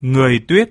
Người tuyết.